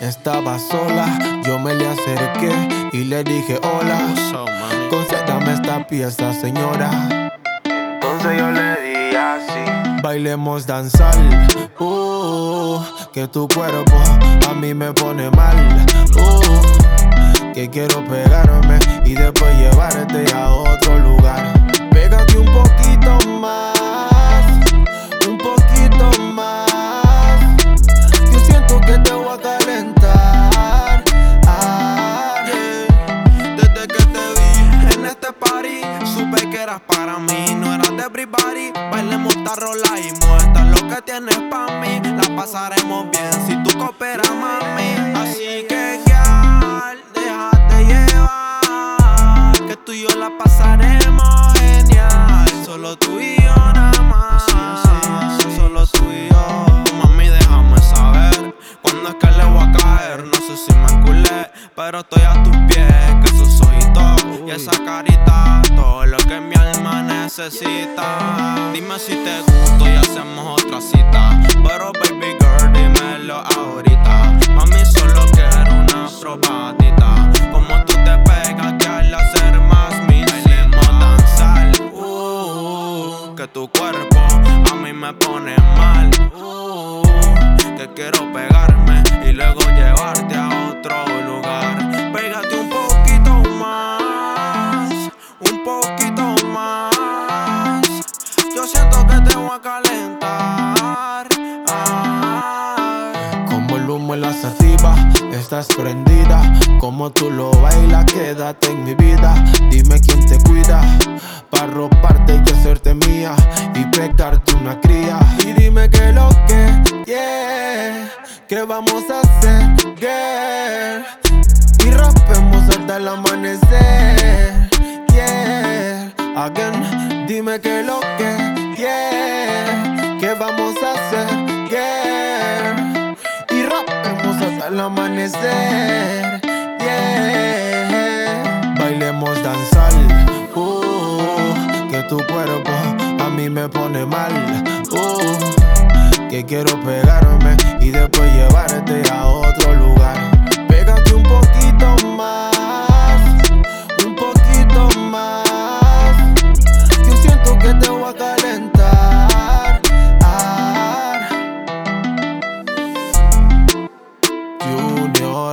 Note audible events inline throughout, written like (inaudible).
estaba sola, yo me le acerqué y le dije hola. Concédame esta pieza, señora. Entonces yo le di así. Bailemos danzar, uh, que tu cuerpo a mí me pone mal. Uh, que quiero pegarme y después llevarte para mí, no eras de everybody. Bailemos esta rola y muestra lo que tienes para mí. La pasaremos bien si tú cooperas, mami. Así que, girl, déjate llevar. Que tú y yo la pasaremos genial. Solo tú y yo nada más. Solo tú y yo. Mami, déjame saber cuándo es que le voy a caer. No sé si me culé, pero estoy a alma necesita. Dime si te gusto y hacemos otra cita. Pero baby girl, dímelo ahorita. Mami, solo quiero una probadita. Como tú te pegas que al hacer más mi bailemos danzar. Uh, que tu cuerpo a mí me pone mal. A calentar. Como el humo en la sativa, estás prendida. Como tú lo bailas, quédate en mi vida. Dime quién te cuida, para roparte y hacerte mía. Y pegarte una cría. Y dime que lo que, yeah, que vamos a hacer, girl. Y rompemos hasta el amanecer, yeah. Again, dime que, girl. Y rompemos hasta el amanecer, yeah. Bailemos danzar, uh, que tu cuerpo a mí me pone mal, uh, que quiero pegarme y después llevarte a otro lugar.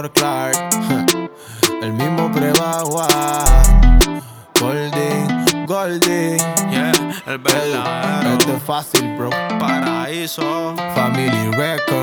Junior Clark, (laughs) el mismo prebagua. Goldie, Goldie. Yeah, el verdadero Este es fácil, bro. paraíso. Family Record.